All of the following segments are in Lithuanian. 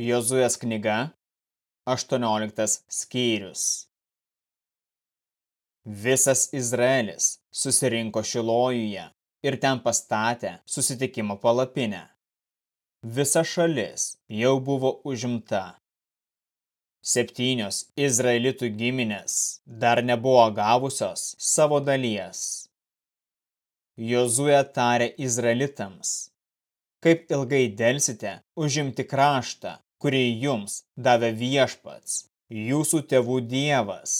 Jozuės knyga, 18 skyrius. Visas Izraelis susirinko Šilojuje ir ten pastatė susitikimo palapinę. Visa šalis jau buvo užimta. Septynios Izraelitų giminės dar nebuvo gavusios savo dalies. Jozuė tarė Izraelitams, kaip ilgai delsite užimti kraštą, kurį jums davė viešpats, jūsų tėvų dievas.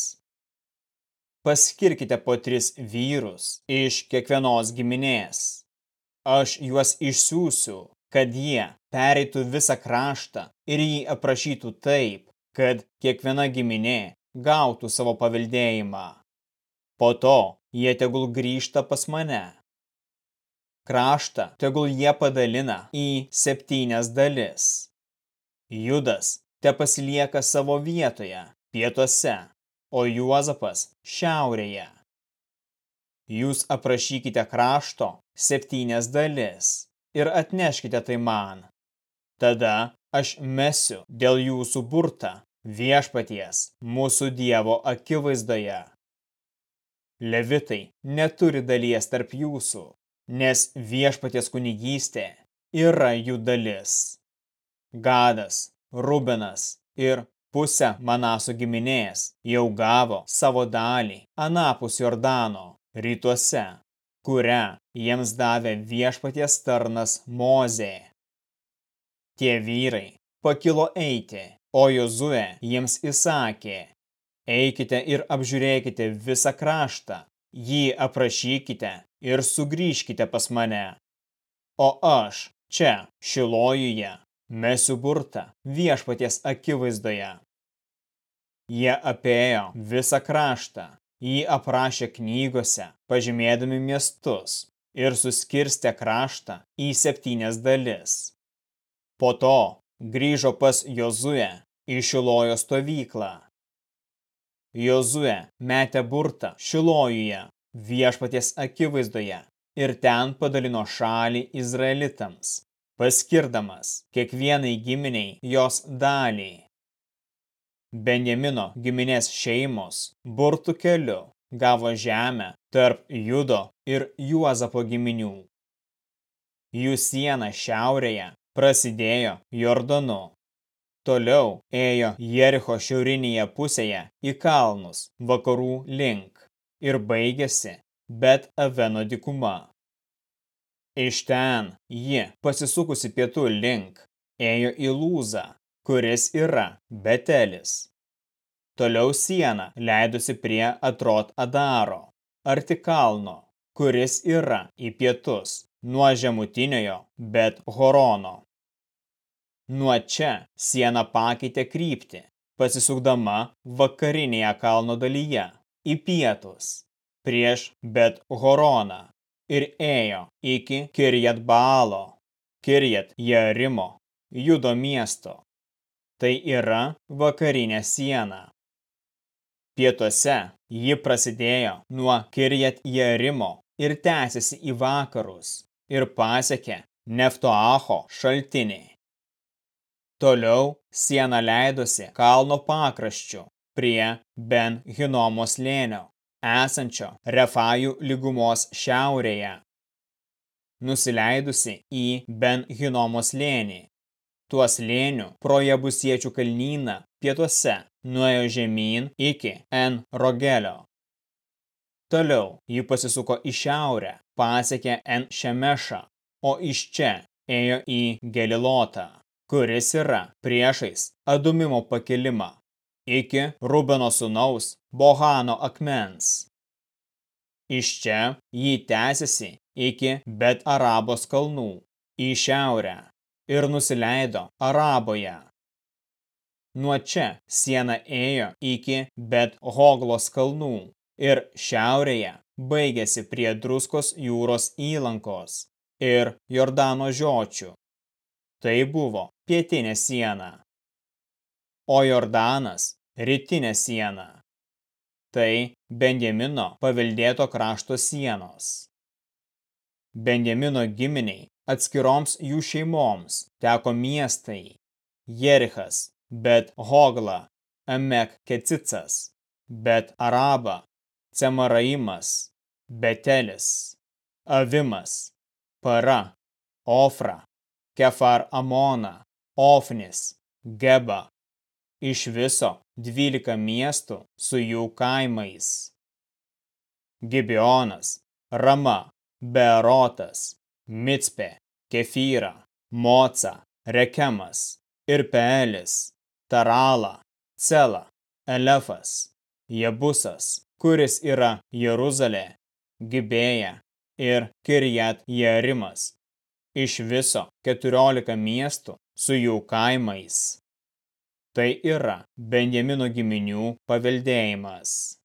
Paskirkite po tris vyrus iš kiekvienos giminės. Aš juos išsiųsiu, kad jie pereitų visą kraštą ir jį aprašytų taip, kad kiekviena giminė gautų savo paveldėjimą. Po to jie tegul grįžta pas mane. Kraštą tegul jie padalina į septynias dalis Judas te pasilieka savo vietoje, pietuose, o Juozapas šiaurėje. Jūs aprašykite krašto septynias dalis ir atneškite tai man. Tada aš mesiu dėl jūsų burtą viešpaties mūsų Dievo akivaizdoje. Levitai neturi dalies tarp jūsų, nes viešpaties kunigystė yra jų dalis. Gadas, Rubenas ir pusę Manaso giminės jau gavo savo dalį anapus Jordano rytuose, kurią jiems davė viešpaties tarnas Mozė. Tie vyrai pakilo eiti, o Jozue jiems įsakė, eikite ir apžiūrėkite visą kraštą, jį aprašykite ir sugrįžkite pas mane. O aš čia, Šilojuje, mesiu burtą viešpaties akivaizdoje. Jie apėjo visą kraštą, jį aprašė knygose, pažymėdami miestus ir suskirstė kraštą į septynias dalis. Po to grįžo pas Jozue į Šilojo stovyklą. Jozue metė burtą Šilojuje viešpaties akivaizdoje ir ten padalino šalį Izraelitams, paskirdamas kiekvienai giminiai jos dalį. Benjamino giminės šeimos burtų keliu gavo žemę tarp Judo ir Juozapo giminių. Jų siena šiaurėje prasidėjo Jordanu. Toliau ėjo Jericho šiaurinėje pusėje į kalnus vakarų link ir baigėsi Bet Aveno dikuma. Iš ten ji, pasisukusi pietų link, ėjo į Lūzą, kuris yra Betelis. Toliau siena leidusi prie Atrot Adaro, arti kalno, kuris yra į pietus, nuo žemutiniojo Bet Horono. Nuo čia siena pakeitė kryptį, pasisukdama vakarinėje kalno dalyje, į pietus, prieš Bet Horoną ir ėjo iki Kirjat Baalo, Kirjat Jarimo, Judo miesto. Tai yra vakarinė siena. Pietuose ji prasidėjo nuo Kirjat Jarimo ir tęsiasi į vakarus ir pasiekė Neftoacho šaltinį. Toliau siena leidosi kalno pakraščių prie Ben Hinomo slėnio esančio Refajų lygumos šiaurėje, nusileidusi į Ben Hinomo slėnį. Tuo slėniu pro Jebusiečių kalnyną pietuose nuėjo žemyn iki En Rogelio. Toliau ji pasisuko į šiaurę, pasiekė En Šemešą, o iš čia ėjo į Gelilotą, kuris yra priešais Adumimo pakelimą iki Rubeno sūnaus Bohano akmens. Iš čia jį tęsiasi iki Bet Arabos kalnų į šiaurę ir nusileido Araboje. Nuo čia siena ėjo iki Bet Hoglos kalnų ir šiaurėje baigėsi prie Druskos jūros įlankos ir Jordano žiočių. Tai buvo pietinė siena o Jordanas rytinė siena. Tai Benjamino paveldėto krašto sienos. Benjamino giminiai atskiroms jų šeimoms teko miestai Jerichas, bet Hogla, Emek Kecicas, bet Araba, Cemaraimas, Betelis, Avimas, Para, Ofra, Kefar Amona, Ofnis, Geba, iš viso 12 miestų su jų kaimais. Gibionas, Rama, Berotas, Micpe, Kefyra, Moca, Rekemas ir Peelis, Tarala, Cela, Elefas, Jebusas, kuris yra Jeruzalė, Gibėja ir Kirjat Jerimas. Iš viso 14 miestų su jų kaimais. Tai yra Benjamino giminių paveldėjimas.